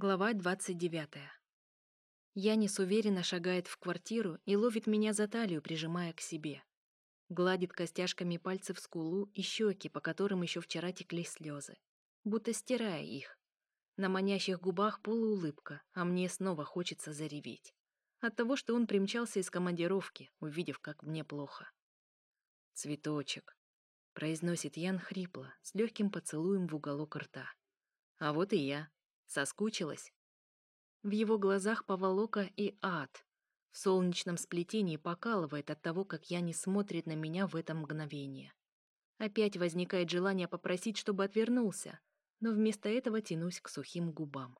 Глава 29. Янис уверенно шагает в квартиру и ловит меня за талию, прижимая к себе. Гладит костяшками пальцев скулу и щеки, по которым еще вчера текли слезы, будто стирая их. На манящих губах полуулыбка, а мне снова хочется зареветь. От того, что он примчался из командировки, увидев, как мне плохо. «Цветочек», — произносит Ян хрипло, с легким поцелуем в уголок рта. «А вот и я», Соскучилась? В его глазах поволока и ад. В солнечном сплетении покалывает от того, как я не смотрит на меня в это мгновение. Опять возникает желание попросить, чтобы отвернулся, но вместо этого тянусь к сухим губам.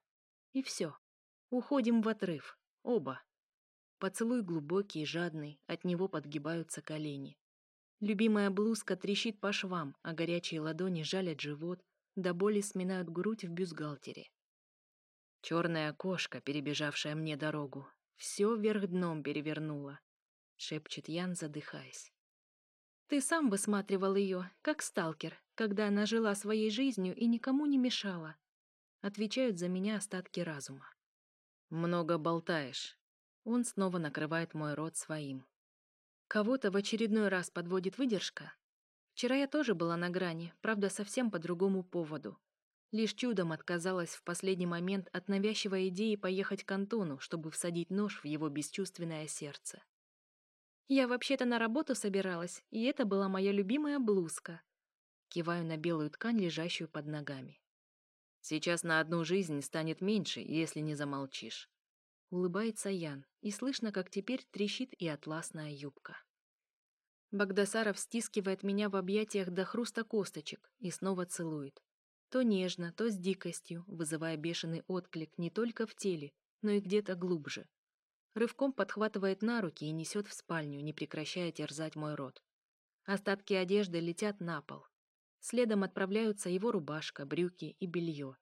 И все. Уходим в отрыв. Оба. Поцелуй глубокий и жадный, от него подгибаются колени. Любимая блузка трещит по швам, а горячие ладони жалят живот, до боли сминают грудь в бюстгальтере. Черная кошка, перебежавшая мне дорогу, все вверх дном перевернула, шепчет Ян, задыхаясь. Ты сам высматривал ее, как сталкер, когда она жила своей жизнью и никому не мешала. Отвечают за меня остатки разума. Много болтаешь. Он снова накрывает мой рот своим. Кого-то в очередной раз подводит выдержка. Вчера я тоже была на грани, правда, совсем по другому поводу. Лишь чудом отказалась в последний момент от навязчивой идеи поехать к Антону, чтобы всадить нож в его бесчувственное сердце. «Я вообще-то на работу собиралась, и это была моя любимая блузка». Киваю на белую ткань, лежащую под ногами. «Сейчас на одну жизнь станет меньше, если не замолчишь». Улыбается Ян, и слышно, как теперь трещит и атласная юбка. Багдасаров стискивает меня в объятиях до хруста косточек и снова целует. То нежно, то с дикостью, вызывая бешеный отклик не только в теле, но и где-то глубже. Рывком подхватывает на руки и несет в спальню, не прекращая терзать мой рот. Остатки одежды летят на пол. Следом отправляются его рубашка, брюки и белье.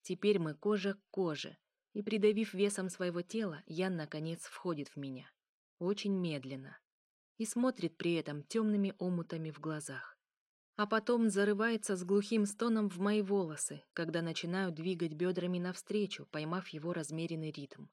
Теперь мы кожа к коже, и, придавив весом своего тела, Ян, наконец, входит в меня. Очень медленно. И смотрит при этом темными омутами в глазах а потом зарывается с глухим стоном в мои волосы, когда начинаю двигать бедрами навстречу, поймав его размеренный ритм.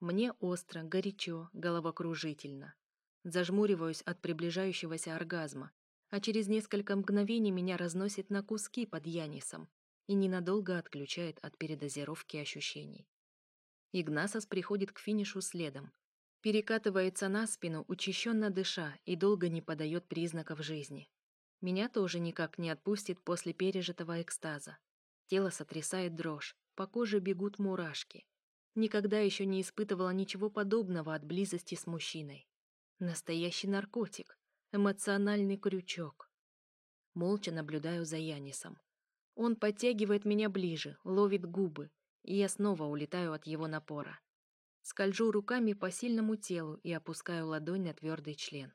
Мне остро, горячо, головокружительно. Зажмуриваюсь от приближающегося оргазма, а через несколько мгновений меня разносит на куски под Янисом и ненадолго отключает от передозировки ощущений. Игнасос приходит к финишу следом, перекатывается на спину, учащенно дыша, и долго не подает признаков жизни. Меня тоже никак не отпустит после пережитого экстаза. Тело сотрясает дрожь, по коже бегут мурашки. Никогда еще не испытывала ничего подобного от близости с мужчиной. Настоящий наркотик, эмоциональный крючок. Молча наблюдаю за Янисом. Он подтягивает меня ближе, ловит губы, и я снова улетаю от его напора. Скольжу руками по сильному телу и опускаю ладонь на твердый член.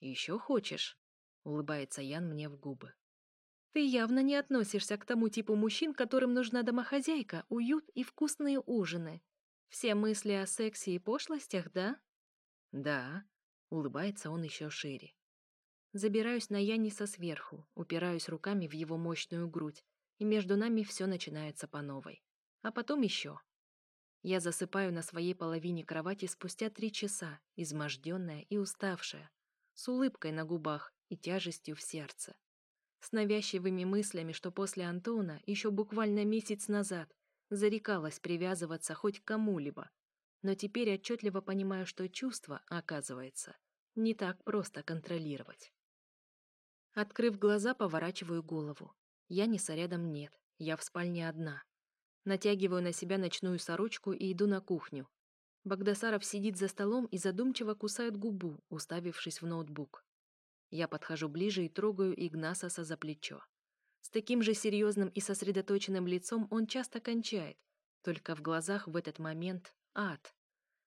«Еще хочешь?» Улыбается Ян мне в губы. Ты явно не относишься к тому типу мужчин, которым нужна домохозяйка, уют и вкусные ужины. Все мысли о сексе и пошлостях, да? Да, улыбается он еще шире. Забираюсь на Яниса сверху, упираюсь руками в его мощную грудь, и между нами все начинается по новой. А потом еще. Я засыпаю на своей половине кровати спустя три часа, изможденная и уставшая, с улыбкой на губах и тяжестью в сердце. С навязчивыми мыслями, что после Антона, еще буквально месяц назад, зарекалась привязываться хоть к кому-либо. Но теперь отчетливо понимаю, что чувства, оказывается, не так просто контролировать. Открыв глаза, поворачиваю голову. Яниса рядом нет, я в спальне одна. Натягиваю на себя ночную сорочку и иду на кухню. Багдасаров сидит за столом и задумчиво кусает губу, уставившись в ноутбук. Я подхожу ближе и трогаю Игнасоса за плечо. С таким же серьезным и сосредоточенным лицом он часто кончает, только в глазах в этот момент ад.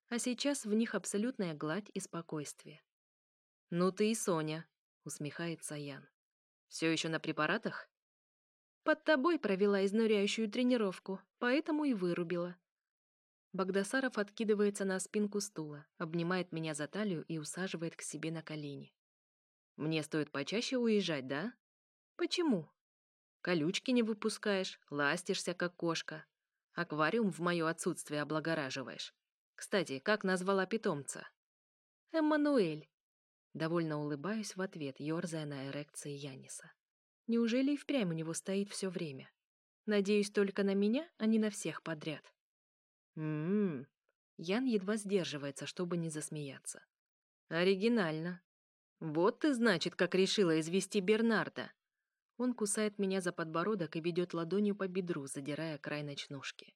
А сейчас в них абсолютная гладь и спокойствие. «Ну ты и Соня», — усмехается Ян. «Все еще на препаратах?» «Под тобой провела изнуряющую тренировку, поэтому и вырубила». Багдасаров откидывается на спинку стула, обнимает меня за талию и усаживает к себе на колени. Мне стоит почаще уезжать, да? Почему? Колючки не выпускаешь, ластишься, как кошка. Аквариум в мое отсутствие облагораживаешь. Кстати, как назвала питомца? Эммануэль. Довольно улыбаюсь в ответ, ёрзая на эрекции Яниса. Неужели и впрямь у него стоит все время? Надеюсь только на меня, а не на всех подряд. Ммм. Ян едва сдерживается, чтобы не засмеяться. Оригинально. Вот ты, значит, как решила извести Бернарда. Он кусает меня за подбородок и ведет ладонью по бедру, задирая край ночнушки.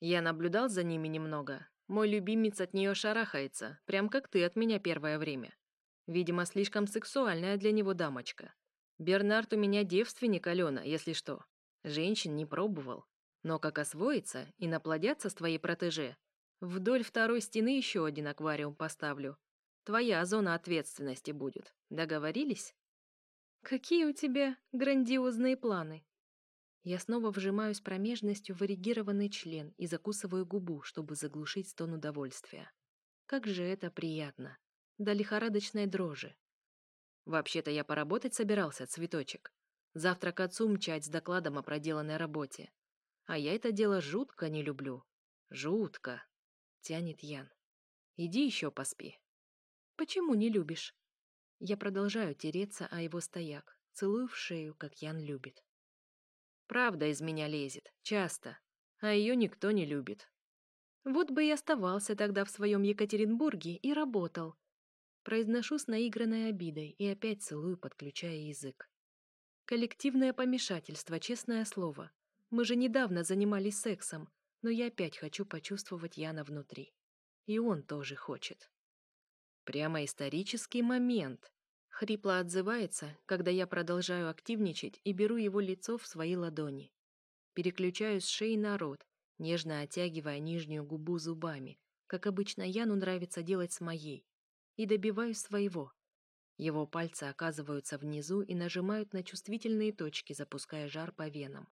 Я наблюдал за ними немного. Мой любимец от нее шарахается, прям как ты от меня первое время. Видимо, слишком сексуальная для него дамочка. Бернард у меня девственник, Алена, если что. Женщин не пробовал. Но как освоиться и наплодятся с твоей протеже, вдоль второй стены еще один аквариум поставлю. Твоя зона ответственности будет. Договорились? Какие у тебя грандиозные планы? Я снова вжимаюсь промежностью в эрегированный член и закусываю губу, чтобы заглушить стон удовольствия. Как же это приятно. До лихорадочной дрожи. Вообще-то я поработать собирался, цветочек. Завтра к отцу мчать с докладом о проделанной работе. А я это дело жутко не люблю. Жутко. Тянет Ян. Иди еще поспи. Почему не любишь? Я продолжаю тереться о его стояк, целую в шею, как Ян любит. Правда из меня лезет, часто, а ее никто не любит. Вот бы и оставался тогда в своем Екатеринбурге и работал. Произношу с наигранной обидой и опять целую, подключая язык. Коллективное помешательство, честное слово. Мы же недавно занимались сексом, но я опять хочу почувствовать Яна внутри. И он тоже хочет. Прямо исторический момент. Хрипло отзывается, когда я продолжаю активничать и беру его лицо в свои ладони. Переключаю с шеи на рот, нежно оттягивая нижнюю губу зубами, как обычно Яну нравится делать с моей, и добиваюсь своего. Его пальцы оказываются внизу и нажимают на чувствительные точки, запуская жар по венам.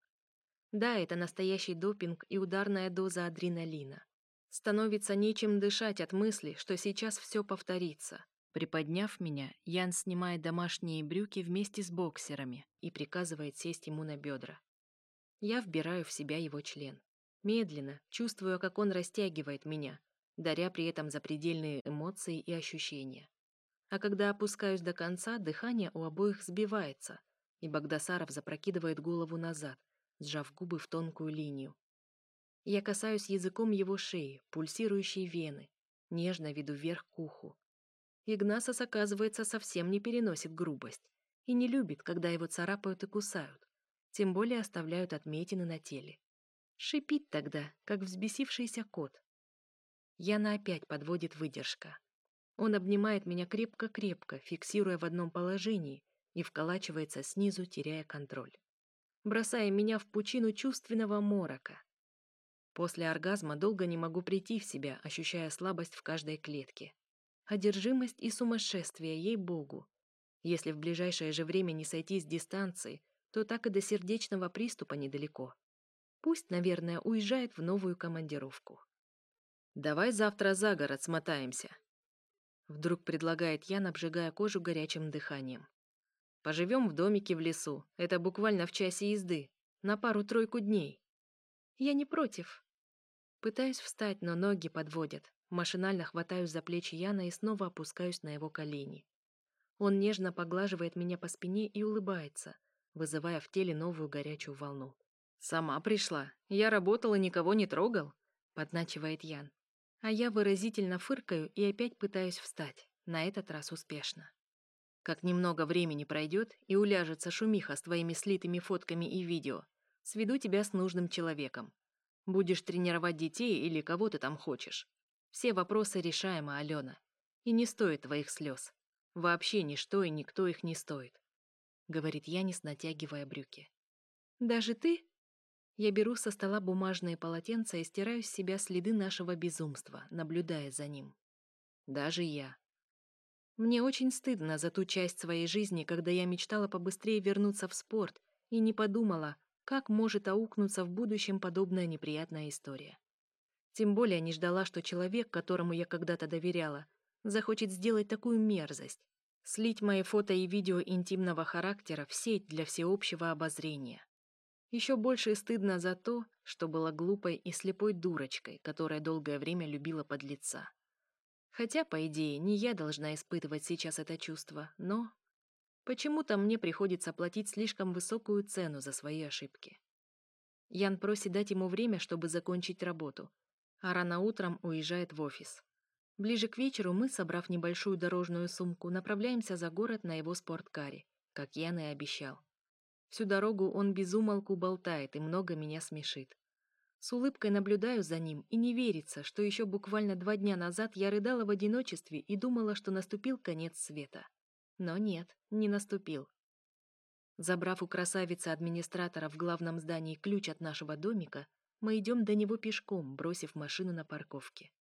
Да, это настоящий допинг и ударная доза адреналина. Становится нечем дышать от мысли, что сейчас все повторится. Приподняв меня, Ян снимает домашние брюки вместе с боксерами и приказывает сесть ему на бедра. Я вбираю в себя его член. Медленно, чувствуя, как он растягивает меня, даря при этом запредельные эмоции и ощущения. А когда опускаюсь до конца, дыхание у обоих сбивается, и Багдасаров запрокидывает голову назад, сжав губы в тонкую линию, я касаюсь языком его шеи, пульсирующей вены, нежно веду вверх к уху. Игнасос, оказывается, совсем не переносит грубость и не любит, когда его царапают и кусают, тем более оставляют отметины на теле. Шипит тогда, как взбесившийся кот. Яна опять подводит выдержка. Он обнимает меня крепко-крепко, фиксируя в одном положении, и вколачивается снизу, теряя контроль. Бросая меня в пучину чувственного морока. После оргазма долго не могу прийти в себя, ощущая слабость в каждой клетке. Одержимость и сумасшествие, ей-богу. Если в ближайшее же время не сойти с дистанции, то так и до сердечного приступа недалеко. Пусть, наверное, уезжает в новую командировку. «Давай завтра за город смотаемся», — вдруг предлагает Ян, обжигая кожу горячим дыханием. «Поживем в домике в лесу, это буквально в часе езды, на пару-тройку дней». «Я не против», Пытаюсь встать, но ноги подводят. Машинально хватаюсь за плечи Яна и снова опускаюсь на его колени. Он нежно поглаживает меня по спине и улыбается, вызывая в теле новую горячую волну. «Сама пришла. Я работал и никого не трогал», — подначивает Ян. А я выразительно фыркаю и опять пытаюсь встать, на этот раз успешно. Как немного времени пройдет и уляжется шумиха с твоими слитыми фотками и видео, сведу тебя с нужным человеком. Будешь тренировать детей или кого ты там хочешь. Все вопросы решаемы, Алена. И не стоит твоих слез. Вообще ничто и никто их не стоит. Говорит Янис, натягивая брюки. Даже ты? Я беру со стола бумажные полотенца и стираю с себя следы нашего безумства, наблюдая за ним. Даже я. Мне очень стыдно за ту часть своей жизни, когда я мечтала побыстрее вернуться в спорт и не подумала, как может аукнуться в будущем подобная неприятная история? Тем более не ждала, что человек, которому я когда-то доверяла, захочет сделать такую мерзость, слить мои фото и видео интимного характера в сеть для всеобщего обозрения. Еще больше стыдно за то, что была глупой и слепой дурочкой, которая долгое время любила подлеца. Хотя, по идее, не я должна испытывать сейчас это чувство, но... Почему-то мне приходится платить слишком высокую цену за свои ошибки. Ян просит дать ему время, чтобы закончить работу, а рано утром уезжает в офис. Ближе к вечеру мы, собрав небольшую дорожную сумку, направляемся за город на его спорткаре, как Ян и обещал. Всю дорогу он безумолку болтает и много меня смешит. С улыбкой наблюдаю за ним и не верится, что еще буквально два дня назад я рыдала в одиночестве и думала, что наступил конец света. Но нет, не наступил. Забрав у красавицы-администратора в главном здании ключ от нашего домика, мы идем до него пешком, бросив машину на парковке.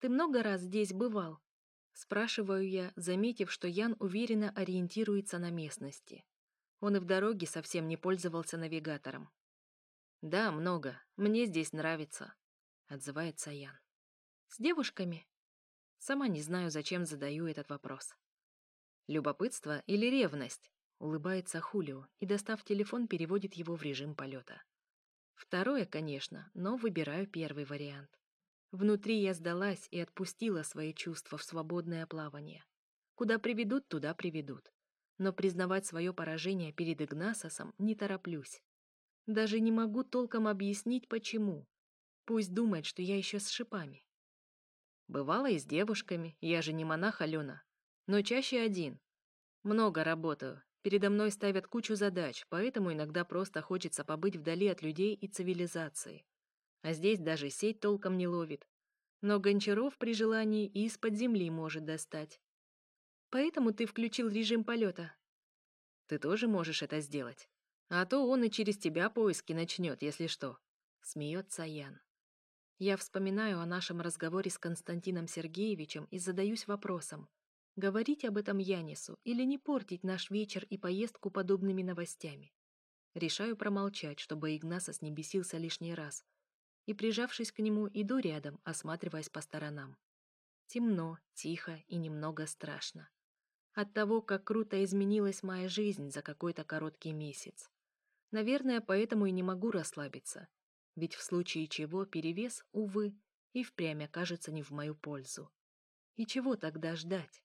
«Ты много раз здесь бывал?» Спрашиваю я, заметив, что Ян уверенно ориентируется на местности. Он и в дороге совсем не пользовался навигатором. «Да, много. Мне здесь нравится», — отзывается Ян. «С девушками?» Сама не знаю, зачем задаю этот вопрос. «Любопытство или ревность?» — улыбается Хулио и, достав телефон, переводит его в режим полета. Второе, конечно, но выбираю первый вариант. Внутри я сдалась и отпустила свои чувства в свободное плавание. Куда приведут, туда приведут. Но признавать свое поражение перед Игнасосом не тороплюсь. Даже не могу толком объяснить, почему. Пусть думает, что я еще с шипами. Бывало и с девушками, я же не монах, Алена. Но чаще один. Много работаю. Передо мной ставят кучу задач, поэтому иногда просто хочется побыть вдали от людей и цивилизации. А здесь даже сеть толком не ловит. Но Гончаров при желании и из-под земли может достать. Поэтому ты включил режим полета. Ты тоже можешь это сделать. А то он и через тебя поиски начнет, если что. Смеется Ян. Я вспоминаю о нашем разговоре с Константином Сергеевичем и задаюсь вопросом, говорить об этом Янису или не портить наш вечер и поездку подобными новостями. Решаю промолчать, чтобы Игнасос не бесился лишний раз, и, прижавшись к нему, иду рядом, осматриваясь по сторонам. Темно, тихо и немного страшно. От того, как круто изменилась моя жизнь за какой-то короткий месяц. Наверное, поэтому и не могу расслабиться. Ведь в случае чего перевес, увы, и впрямь окажется не в мою пользу. И чего тогда ждать?